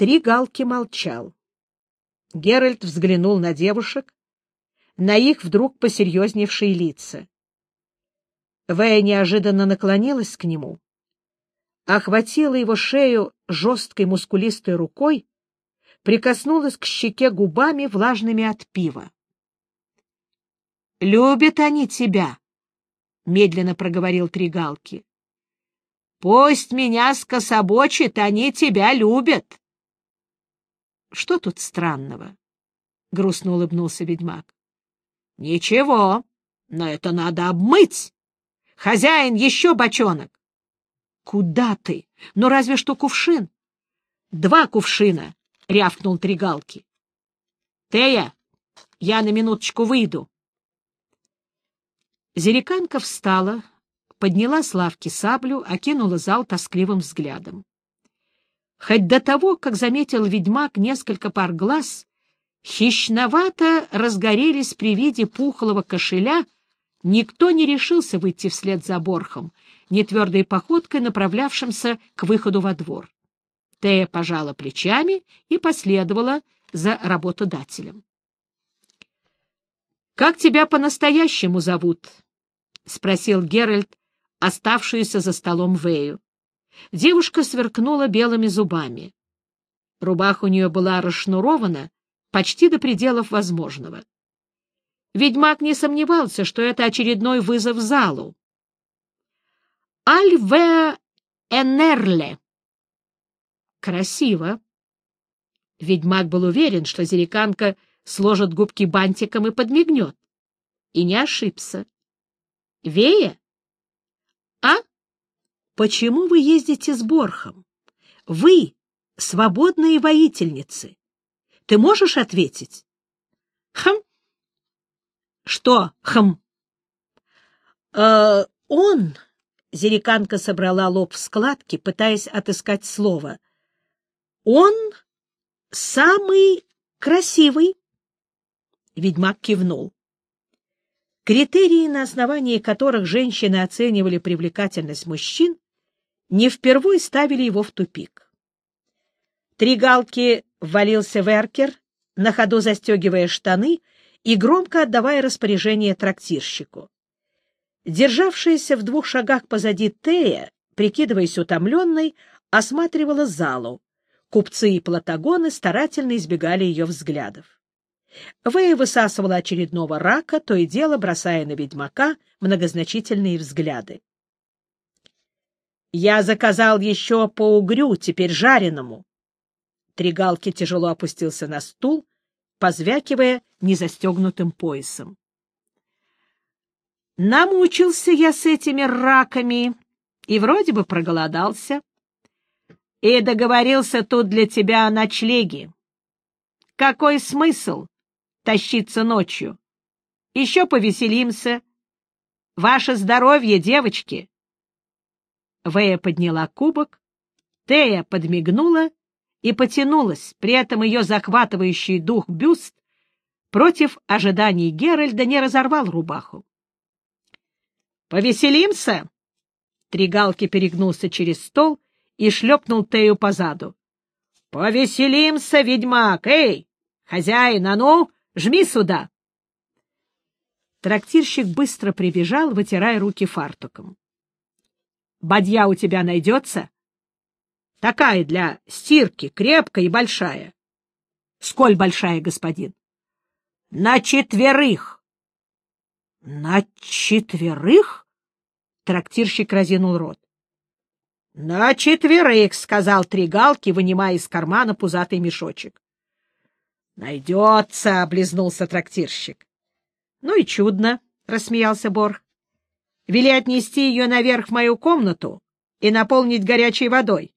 Три галки молчал. Геральт взглянул на девушек, на их вдруг посерьезневшие лица. Вэя неожиданно наклонилась к нему, охватила его шею жесткой мускулистой рукой, прикоснулась к щеке губами, влажными от пива. — Любят они тебя, — медленно проговорил Тригалки. — Пусть меня скособочит, они тебя любят. — Что тут странного? — грустно улыбнулся ведьмак. — Ничего, но это надо обмыть. Хозяин, еще бочонок. — Куда ты? Ну, разве что кувшин. — Два кувшина, — рявкнул Тригалки. — Тея, я на минуточку выйду. Зериканка встала, подняла с лавки саблю, окинула зал тоскливым взглядом. Хоть до того, как заметил ведьмак несколько пар глаз, хищновато разгорелись при виде пухлого кошеля, никто не решился выйти вслед за Борхом, нетвердой походкой направлявшимся к выходу во двор. Тея пожала плечами и последовала за работодателем. — Как тебя по-настоящему зовут? — спросил Геральт, оставшуюся за столом Вэю. Девушка сверкнула белыми зубами. Рубаха у нее была расшнурована почти до пределов возможного. Ведьмак не сомневался, что это очередной вызов залу. «Альве Энерле». Красиво. Ведьмак был уверен, что зериканка сложит губки бантиком и подмигнет. И не ошибся. «Вея?» «А?» Почему вы ездите с Борхом? Вы — свободные воительницы. Ты можешь ответить? Хм. Что хм? Э, он... Зериканка собрала лоб в складки, пытаясь отыскать слово. Он самый красивый. Ведьмак кивнул. Критерии, на основании которых женщины оценивали привлекательность мужчин, не впервой ставили его в тупик. Три галки ввалился в эркер, на ходу застегивая штаны и громко отдавая распоряжение трактирщику. Державшаяся в двух шагах позади Тея, прикидываясь утомленной, осматривала залу. Купцы и платагоны старательно избегали ее взглядов. Вэя высасывала очередного рака, то и дело бросая на ведьмака многозначительные взгляды. Я заказал еще по угрю, теперь жареному. Тригалки тяжело опустился на стул, позвякивая незастегнутым поясом. Намучился я с этими раками и вроде бы проголодался. И договорился тут для тебя о ночлеге. Какой смысл тащиться ночью? Еще повеселимся. Ваше здоровье, девочки! Вэя подняла кубок, Тея подмигнула и потянулась, при этом ее захватывающий дух бюст против ожиданий Геральда не разорвал рубаху. «Повеселимся!» Тригалки перегнулся через стол и шлепнул Тею по заду. «Повеселимся, ведьмак! Эй, хозяин, а ну, жми сюда!» Трактирщик быстро прибежал, вытирая руки фартуком. Бадья у тебя найдется? Такая для стирки, крепкая и большая. Сколь большая, господин? На четверых. На четверых? Трактирщик разинул рот. — На четверых, — сказал Тригалки, вынимая из кармана пузатый мешочек. — Найдется, — облизнулся трактирщик. — Ну и чудно, — рассмеялся Борг. Вели отнести ее наверх в мою комнату и наполнить горячей водой.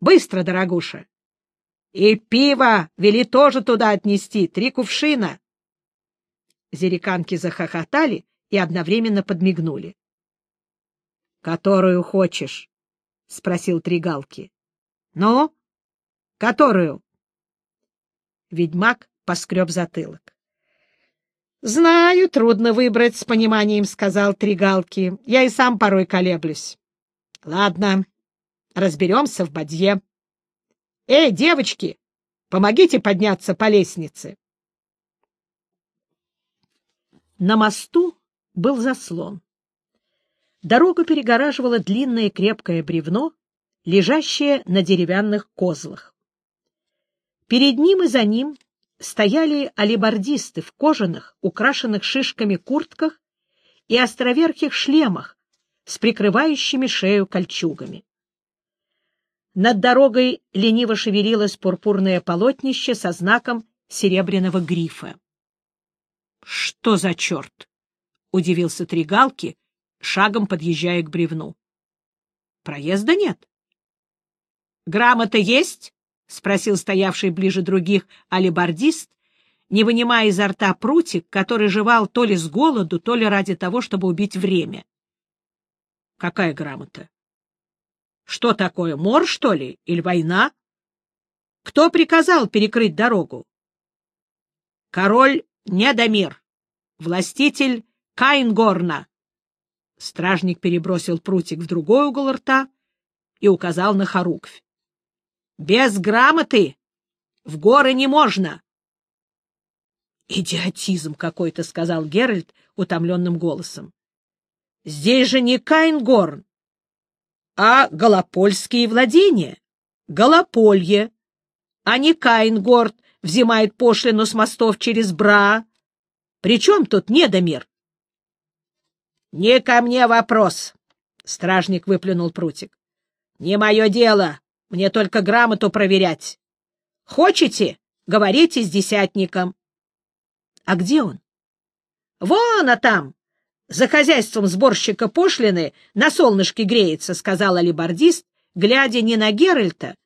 Быстро, дорогуша. И пиво вели тоже туда отнести, три кувшина. Зериканки захохотали и одновременно подмигнули. — Которую хочешь? — спросил Тригалки. — Ну? Которую? Ведьмак поскреб затылок. Знаю, трудно выбрать с пониманием, — сказал Тригалки. Я и сам порой колеблюсь. Ладно, разберемся в бадье. Эй, девочки, помогите подняться по лестнице. На мосту был заслон. Дорогу перегораживало длинное крепкое бревно, лежащее на деревянных козлах. Перед ним и за ним стояли алибардисты в кожаных, украшенных шишками куртках и островерхих шлемах с прикрывающими шею кольчугами. Над дорогой лениво шевелилось пурпурное полотнище со знаком серебряного грифа. — Что за черт? — удивился Тригалки, шагом подъезжая к бревну. — Проезда нет. — Грамота есть? — спросил стоявший ближе других алибардист, не вынимая изо рта прутик, который жевал то ли с голоду, то ли ради того, чтобы убить время. — Какая грамота? Что такое, мор, что ли, или война? Кто приказал перекрыть дорогу? Король Недомир, властитель Кайнгорна. Стражник перебросил прутик в другой угол рта и указал на Харуквь. Без грамоты в горы не можно. Идиотизм какой-то, сказал Геральт утомленным голосом. Здесь же не Кайнгорн, а Голопольские владения, Голополье, а не Кайнгорд взимает пошлину с мостов через Бра. Причем тут недомир? — Не ко мне вопрос, — стражник выплюнул прутик. — Не мое дело, мне только грамоту проверять. Хочете, говорите с десятником. — А где он? — Вон, а там, за хозяйством сборщика пошлины на солнышке греется, — сказал алибардист, глядя не на Геральта,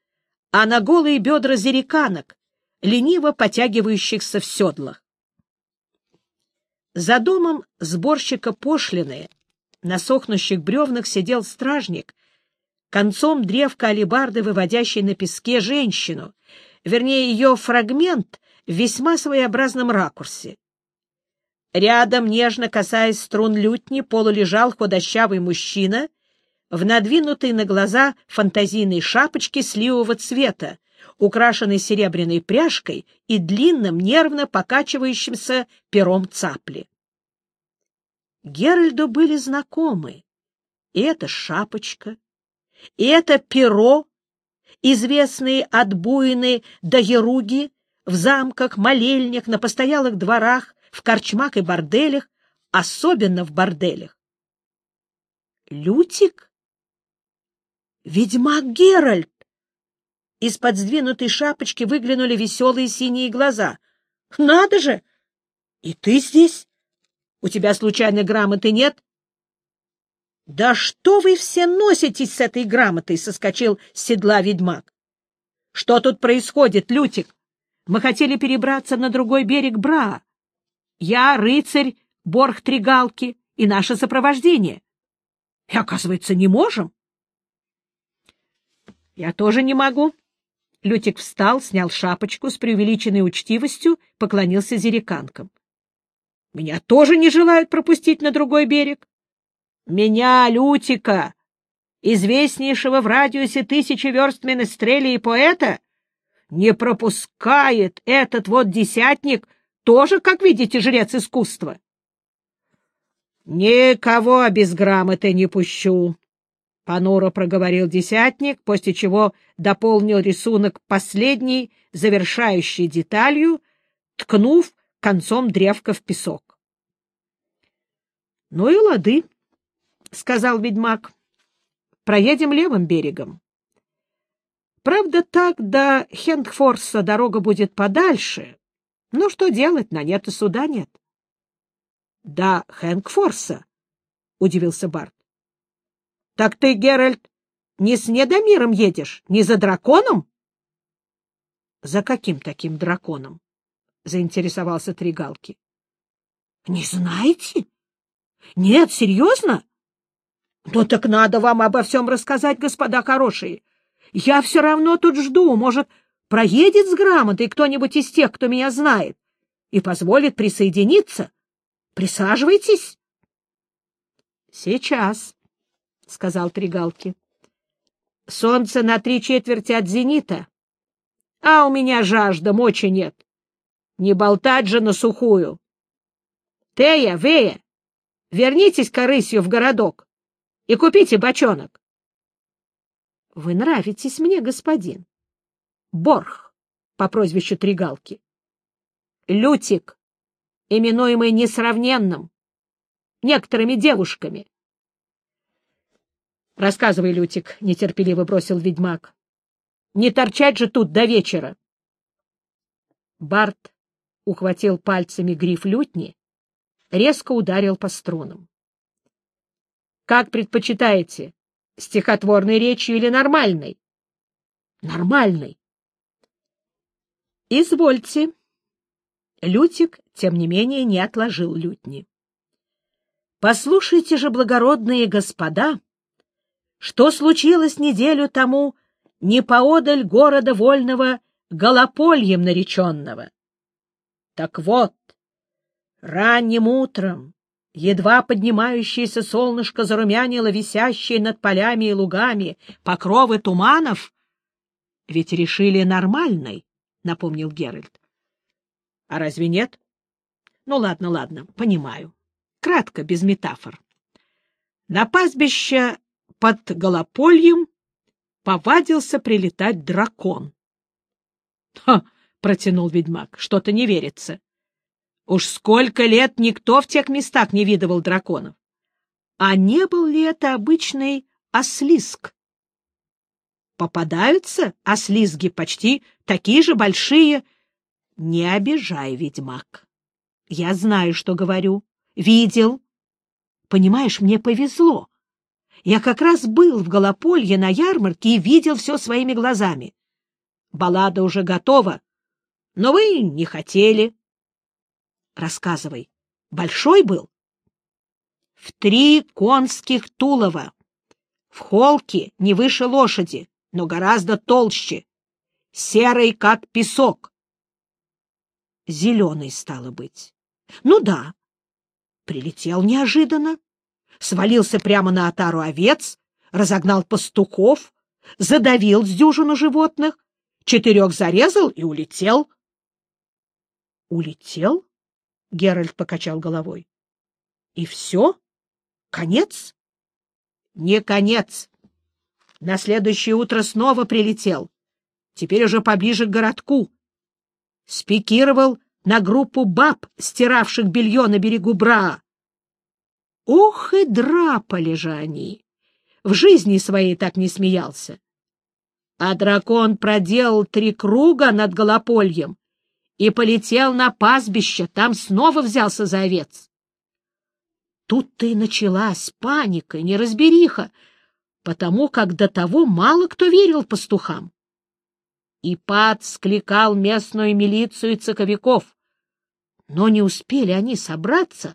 а на голые бедра зериканок, лениво потягивающихся в седлах. За домом сборщика пошлины на сохнущих бревнах сидел стражник, концом древка алибарды, выводящий на песке женщину, вернее, ее фрагмент в весьма своеобразном ракурсе. Рядом, нежно касаясь струн лютни, полулежал худощавый мужчина в надвинутой на глаза фантазийной шапочке сливового цвета, украшенной серебряной пряжкой и длинным, нервно покачивающимся пером цапли. Геральду были знакомы и эта шапочка, и это перо, известные от Буины до Еруги, в замках, молельнях, на постоялых дворах, в корчмах и борделях, особенно в борделях. Лютик? Ведьмак Геральт! Из-под сдвинутой шапочки выглянули веселые синие глаза. — Надо же! И ты здесь? У тебя случайно грамоты нет? — Да что вы все носитесь с этой грамотой? — соскочил с седла ведьмак. — Что тут происходит, Лютик? Мы хотели перебраться на другой берег Бра. Я рыцарь Борг Тригалки и наше сопровождение. И, оказывается, не можем. — Я тоже не могу, Лютик встал, снял шапочку, с преувеличенной учтивостью поклонился зереканкам. — Меня тоже не желают пропустить на другой берег. — Меня, Лютика, известнейшего в радиусе тысячи верст менестрели и поэта, не пропускает этот вот десятник, тоже, как видите, жрец искусства. — Никого без грамоты не пущу, Понуро проговорил десятник, после чего дополнил рисунок последней, завершающей деталью, ткнув концом древка в песок. — Ну и лады, — сказал ведьмак. — Проедем левым берегом. Правда, так до Хендфорса дорога будет подальше. Но что делать, на нет и суда нет. — До Хэнкфорса? — удивился Барт. — Так ты, Геральт, не с Недомиром едешь, не за драконом? — За каким таким драконом? — заинтересовался Тригалки. — Не знаете? — Нет, серьезно? — Ну так надо вам обо всем рассказать, господа хорошие. Я все равно тут жду, может, проедет с грамотой кто-нибудь из тех, кто меня знает, и позволит присоединиться. Присаживайтесь. — Сейчас, — сказал Тригалки. — Солнце на три четверти от зенита. А у меня жажда, мочи нет. Не болтать же на сухую. Тея, Вея, вернитесь корысью в городок и купите бочонок. — Вы нравитесь мне, господин. Борх по прозвищу Тригалки. Лютик, именуемый несравненным, некоторыми девушками. — Рассказывай, Лютик, — нетерпеливо бросил ведьмак. — Не торчать же тут до вечера. Барт ухватил пальцами гриф лютни, резко ударил по струнам. — Как предпочитаете, стихотворной речью или нормальной? — Нормальной. — Извольте. Лютик, тем не менее, не отложил лютни. — Послушайте же, благородные господа, что случилось неделю тому не поодаль города вольного Голопольем нареченного. Так вот, ранним утром едва поднимающееся солнышко зарумянило висящие над полями и лугами покровы туманов. — Ведь решили нормальной, — напомнил Геральт. — А разве нет? — Ну, ладно, ладно, понимаю. Кратко, без метафор. На пастбище под Голопольем повадился прилетать дракон. — Ха! — протянул ведьмак. — Что-то не верится. Уж сколько лет никто в тех местах не видывал драконов. А не был ли это обычный ослизг? Попадаются ослизги почти такие же большие. Не обижай, ведьмак. Я знаю, что говорю. Видел. Понимаешь, мне повезло. Я как раз был в Голополье на ярмарке и видел все своими глазами. Баллада уже готова, но вы не хотели. Рассказывай. Большой был? В три конских тулова. В холке не выше лошади, но гораздо толще. Серый, как песок. Зеленый, стало быть. Ну да. Прилетел неожиданно свалился прямо на отару овец, разогнал пастухов, задавил с дюжину животных, четырех зарезал и улетел. — Улетел? — Геральт покачал головой. — И все? Конец? — Не конец. На следующее утро снова прилетел, теперь уже поближе к городку. Спикировал на группу баб, стиравших белье на берегу Браа. Ох и драпали же они! В жизни своей так не смеялся. А дракон проделал три круга над Голопольем и полетел на пастбище, там снова взялся за овец. Тут-то и началась паника неразбериха, потому как до того мало кто верил пастухам. И пад скликал местную милицию и цеховиков. Но не успели они собраться,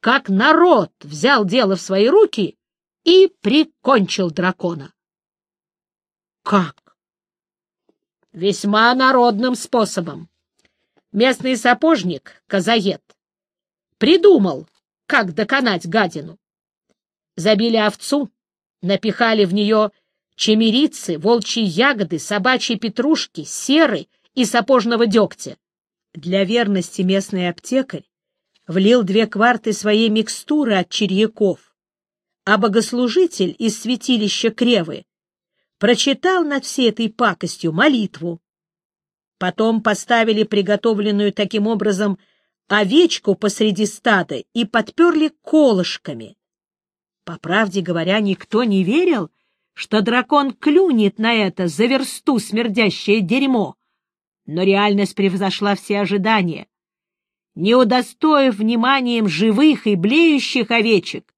как народ взял дело в свои руки и прикончил дракона. Как? Весьма народным способом. Местный сапожник, Казаед, придумал, как доконать гадину. Забили овцу, напихали в нее чемерицы, волчьи ягоды, собачьи петрушки, серы и сапожного дегтя. Для верности местный аптекарь влил две кварты своей микстуры от черьяков, а богослужитель из святилища Кревы прочитал над всей этой пакостью молитву. Потом поставили приготовленную таким образом овечку посреди стада и подперли колышками. По правде говоря, никто не верил, что дракон клюнет на это за версту смердящее дерьмо, но реальность превзошла все ожидания не удостоив вниманием живых и блеющих овечек,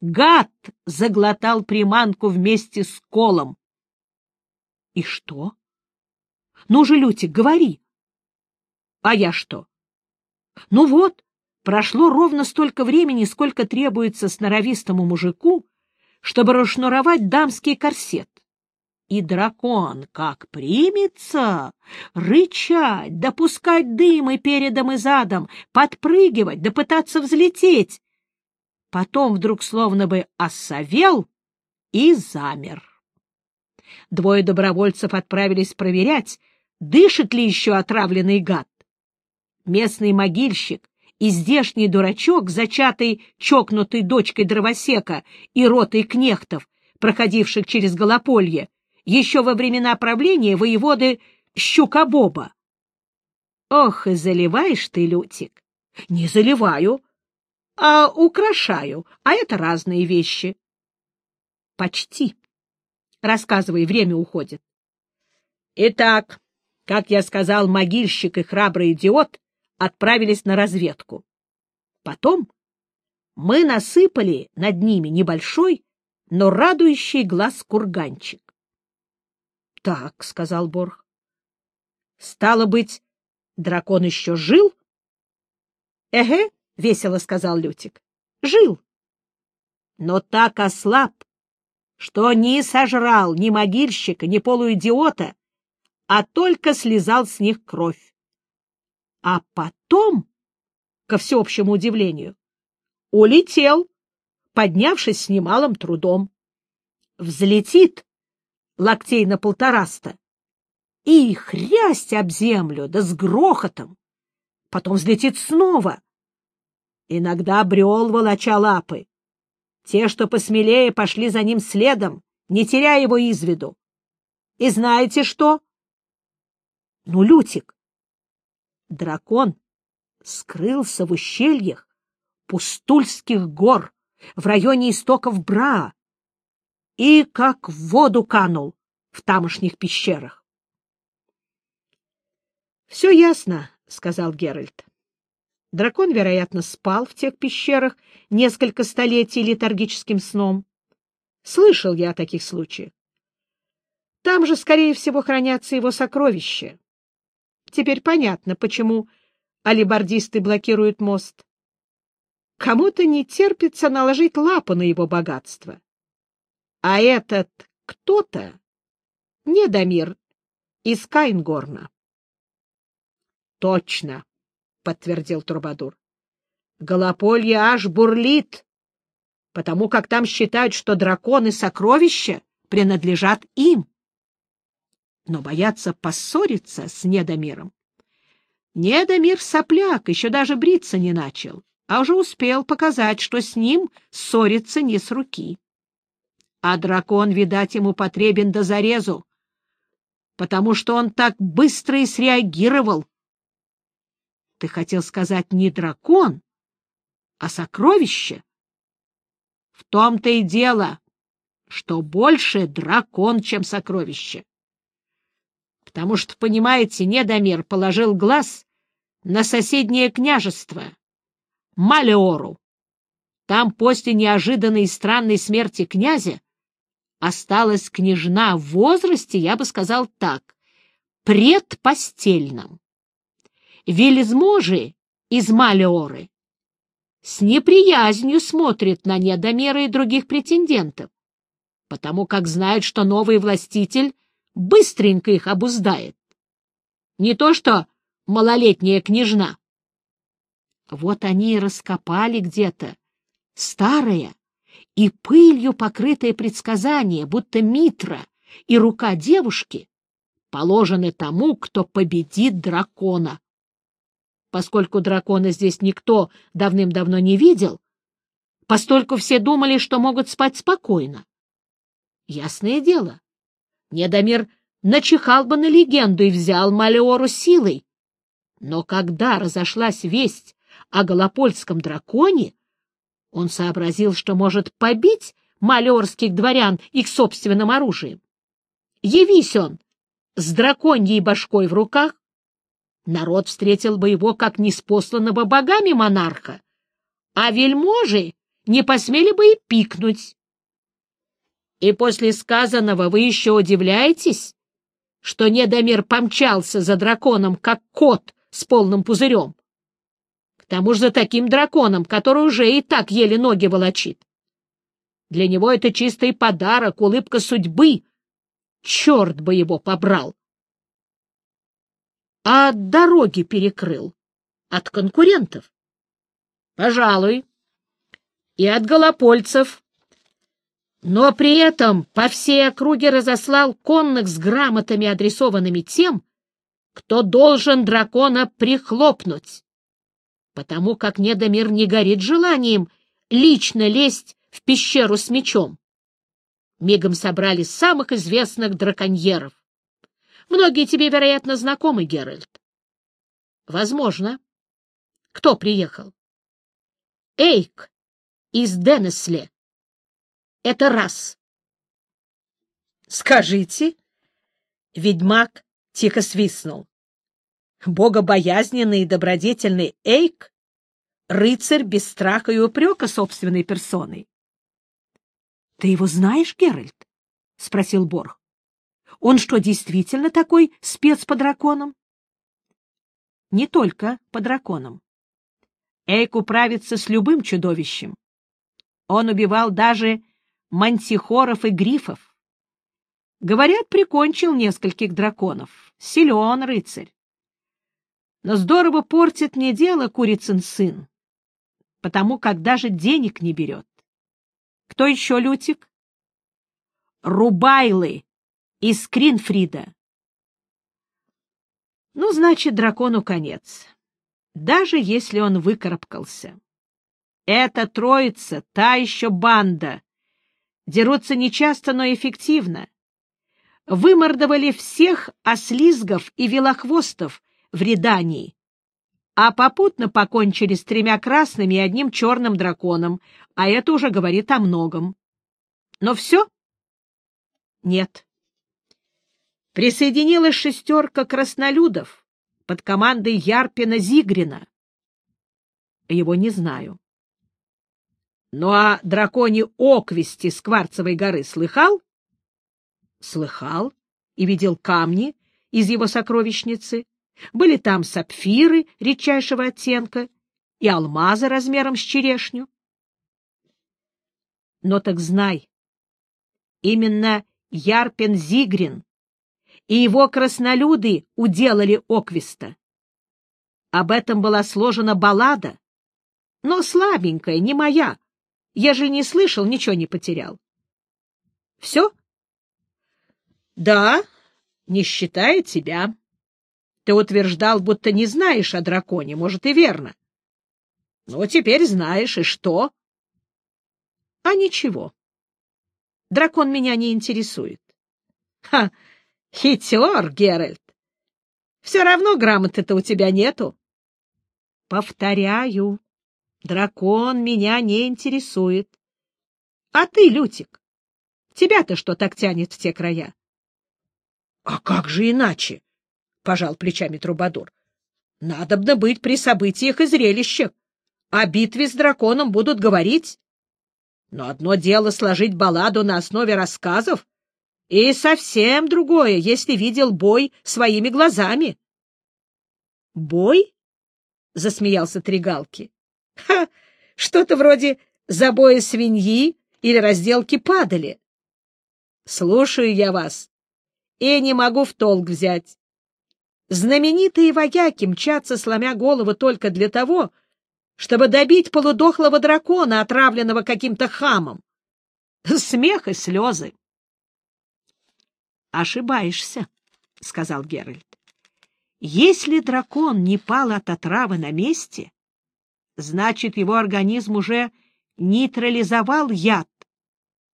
гад заглотал приманку вместе с колом. — И что? — Ну же, Лютик, говори. — А я что? — Ну вот, прошло ровно столько времени, сколько требуется сноровистому мужику, чтобы расшнуровать дамский корсет. И дракон как примется рычать, допускать дымы передом и задом, подпрыгивать, да пытаться взлететь. Потом вдруг словно бы осовел и замер. Двое добровольцев отправились проверять, дышит ли еще отравленный гад. Местный могильщик и здешний дурачок, зачатый чокнутой дочкой дровосека и ротой кнехтов, проходивших через Голополье, еще во времена правления воеводы Щукобоба. Ох, и заливаешь ты, Лютик! Не заливаю, а украшаю, а это разные вещи. Почти. Рассказывай, время уходит. Итак, как я сказал, могильщик и храбрый идиот отправились на разведку. Потом мы насыпали над ними небольшой, но радующий глаз курганчик. — Так, — сказал Борх. — Стало быть, дракон еще жил? — Эге, — весело сказал Лютик. — Жил. Но так ослаб, что не сожрал ни могильщика, ни полуидиота, а только слезал с них кровь. А потом, ко всеобщему удивлению, улетел, поднявшись с немалым трудом. Взлетит локтей на полтораста и хрясть об землю, да с грохотом. Потом взлетит снова. Иногда брел, волоча лапы. Те, что посмелее, пошли за ним следом, не теряя его из виду. И знаете что? Ну, Лютик, дракон скрылся в ущельях Пустульских гор в районе истоков Бра и как в воду канул в тамошних пещерах. — Все ясно, — сказал Геральт. Дракон, вероятно, спал в тех пещерах несколько столетий летаргическим сном. Слышал я о таких случаях. Там же, скорее всего, хранятся его сокровища. Теперь понятно, почему алибардисты блокируют мост. Кому-то не терпится наложить лапу на его богатство. А этот кто-то — Недомир из Кайнгорна. — Точно, подтвердил Трубадур. Голополье аж бурлит, потому как там считают, что драконы сокровища принадлежат им. Но боятся поссориться с Недомиром. Недомир сопляк, еще даже бриться не начал, а уже успел показать, что с ним ссориться не с руки. А дракон, видать, ему потребен до зарезу, потому что он так быстро и среагировал ты хотел сказать не дракон, а сокровище? В том-то и дело, что больше дракон, чем сокровище. Потому что, понимаете, Недомир положил глаз на соседнее княжество, Малеору. Там после неожиданной и странной смерти князя осталась княжна в возрасте, я бы сказал так, предпостельном. Велизможи из Малеоры с неприязнью смотрят на недомеры и других претендентов, потому как знают, что новый властитель быстренько их обуздает. Не то что малолетняя княжна. Вот они и раскопали где-то старое и пылью покрытое предсказание, будто Митра и рука девушки положены тому, кто победит дракона поскольку дракона здесь никто давным-давно не видел, постольку все думали, что могут спать спокойно. Ясное дело, Недомир начихал бы на легенду и взял Малеору силой. Но когда разошлась весть о Голопольском драконе, он сообразил, что может побить малеорских дворян их собственным оружием. Явись он с драконьей башкой в руках, народ встретил бы его как неспосланного богами монарха, а вельможи не посмели бы и пикнуть. И после сказанного вы еще удивляетесь, что Недомир помчался за драконом, как кот с полным пузырем? К тому же за таким драконом, который уже и так еле ноги волочит. Для него это чистый подарок, улыбка судьбы. Черт бы его побрал! а от дороги перекрыл. От конкурентов. Пожалуй. И от голопольцев. Но при этом по всей округе разослал конных с грамотами, адресованными тем, кто должен дракона прихлопнуть, потому как Недомир не горит желанием лично лезть в пещеру с мечом. Мигом собрали самых известных драконьеров. Многие тебе, вероятно, знакомы, Геральт. Возможно. Кто приехал? Эйк из Денесле. Это раз. Скажите. Ведьмак тихо свистнул. Богобоязненный и добродетельный Эйк — рыцарь без страха и упрека собственной персоной. — Ты его знаешь, Геральт? — спросил Борг. — Он что, действительно такой спец по драконам? — Не только по драконам. Эйк управится с любым чудовищем. Он убивал даже мантихоров и грифов. Говорят, прикончил нескольких драконов. Силен рыцарь. Но здорово портит мне дело курицын сын, потому как даже денег не берет. Кто еще, Лютик? Рубайлы из Кринфрида. Ну, значит, дракону конец, даже если он выкарабкался. Эта троица, та еще банда. Дерутся нечасто, но эффективно. Вымордовали всех ослизгов и велохвостов в Редании, а попутно покончили с тремя красными и одним черным драконом, а это уже говорит о многом. Но все? Нет. Присоединилась шестерка краснолюдов под командой Ярпина Зигрина. Его не знаю. Ну а драконе Оквести с Кварцевой горы слыхал? Слыхал и видел камни из его сокровищницы. Были там сапфиры редчайшего оттенка и алмазы размером с черешню. Но так знай, именно Ярпен Зигрин и его краснолюды уделали Оквиста. Об этом была сложена баллада, но слабенькая, не моя, я же не слышал, ничего не потерял. Все? Да, не считая тебя. Ты утверждал, будто не знаешь о драконе, может, и верно. Ну, теперь знаешь, и что? А ничего. Дракон меня не интересует. Ха, хитер, Геральт. Все равно грамоты-то у тебя нету. Повторяю, Дракон меня не интересует. А ты, Лютик, тебя-то что так тянет в те края? — А как же иначе? — пожал плечами Трубадур. — Надобно быть при событиях и зрелищах. О битве с драконом будут говорить. Но одно дело сложить балладу на основе рассказов, и совсем другое, если видел бой своими глазами. — Бой? — засмеялся Тригалки. Ха! Что-то вроде забоя свиньи или разделки падали. Слушаю я вас и не могу в толк взять. Знаменитые вояки мчатся, сломя голову, только для того, чтобы добить полудохлого дракона, отравленного каким-то хамом. Смех и слезы. — Ошибаешься, — сказал Геральт. — Если дракон не пал от отравы на месте, значит, его организм уже нейтрализовал яд,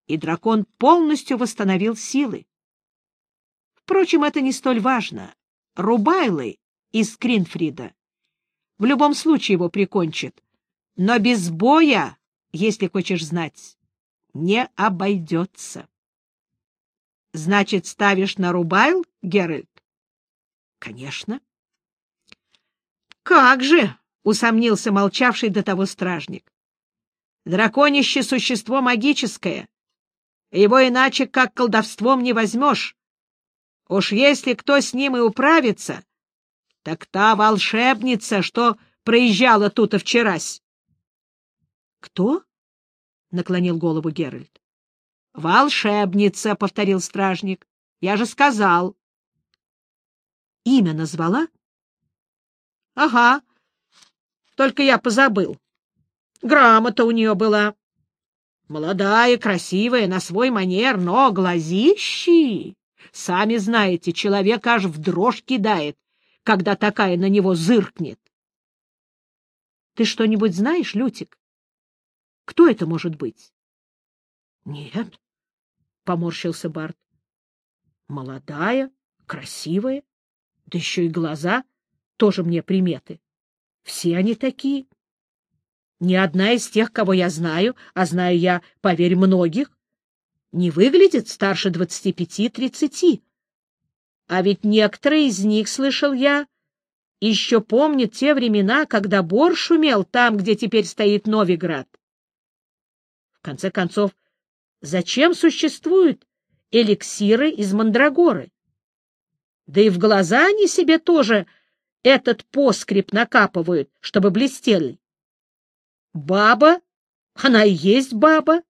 и дракон полностью восстановил силы. Впрочем, это не столь важно. Рубайлы из Кринфрида в любом случае его прикончит, но без боя, если хочешь знать, не обойдется. — Значит, ставишь на Рубайл, Геральт? — Конечно. — Как же! — усомнился молчавший до того стражник. «Драконище — существо магическое. Его иначе как колдовством не возьмешь. Уж если кто с ним и управится, так та волшебница, что проезжала тут и вчерась». «Кто?» — наклонил голову Геральт. «Волшебница», — повторил стражник. «Я же сказал». «Имя назвала?» «Ага, только я позабыл. Грамота у нее была. Молодая, красивая, на свой манер, но глазищи... Сами знаете, человек аж в дрожь кидает, когда такая на него зыркнет. — Ты что-нибудь знаешь, Лютик? Кто это может быть? — Нет, — поморщился Барт. — Молодая, красивая, да еще и глаза тоже мне приметы. Все они такие. Ни одна из тех, кого я знаю, а знаю я, поверь, многих, не выглядит старше двадцати пяти-тридцати. А ведь некоторые из них, слышал я, еще помнят те времена, когда бор шумел там, где теперь стоит Новиград. В конце концов, зачем существуют эликсиры из мандрагоры? Да и в глаза они себе тоже этот поскреб накапывают, чтобы блестели. Баба? Она и есть баба.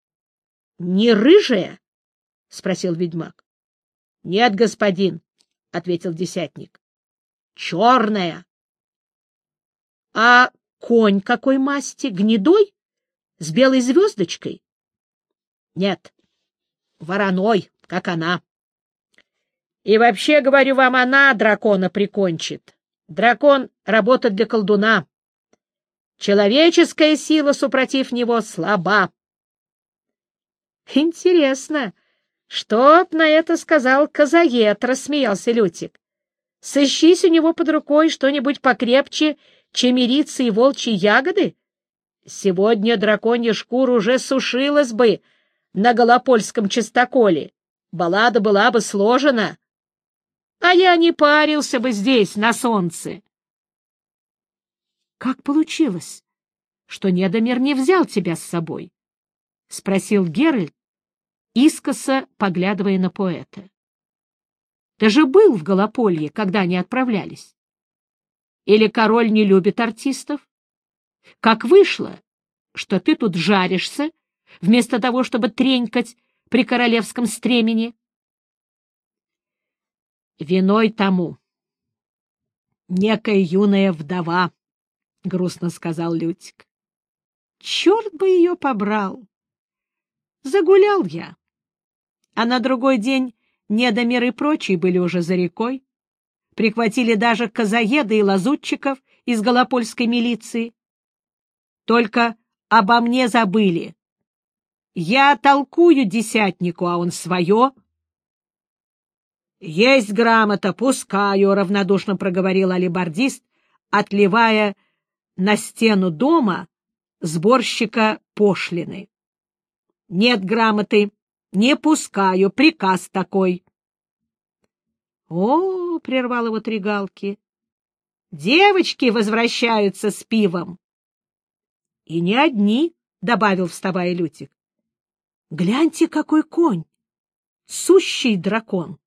— Не рыжая? — спросил ведьмак. — Нет, господин, — ответил десятник. — Черная. — А конь какой масти? Гнедой? С белой звездочкой? — Нет, вороной, как она. И вообще, говорю вам, она дракона прикончит. Дракон — работа для колдуна. Человеческая сила, супротив него, слаба. Интересно, что б на это сказал Казаед, рассмеялся Лютик. Сыщись у него под рукой что-нибудь покрепче чемерицы и волчьи ягоды. Сегодня драконья шкура уже сушилась бы на Голопольском чистоколе. Баллада была бы сложена. А я не парился бы здесь, на солнце. Как получилось, что Недомир не взял тебя с собой? — спросил Геральт, искоса поглядывая на поэта. — Ты же был в Голополье, когда они отправлялись. Или король не любит артистов? Как вышло, что ты тут жаришься, вместо того, чтобы тренькать при королевском стремени? Виной тому некая юная вдова, — грустно сказал Лютик. — Черт бы ее побрал! Загулял я. А на другой день Недомир и прочие были уже за рекой. Прихватили даже казаеда и лазутчиков из голопольской милиции. Только обо мне забыли. Я толкую десятнику, а он свое. — Есть грамота, пускаю, — равнодушно проговорил алибардист, отливая на стену дома сборщика пошлины. — Нет грамоты, не пускаю, приказ такой. — О, — прервал его Тригалки, — девочки возвращаются с пивом. — И не одни, — добавил, вставая Лютик. — Гляньте, какой конь! Сущий дракон!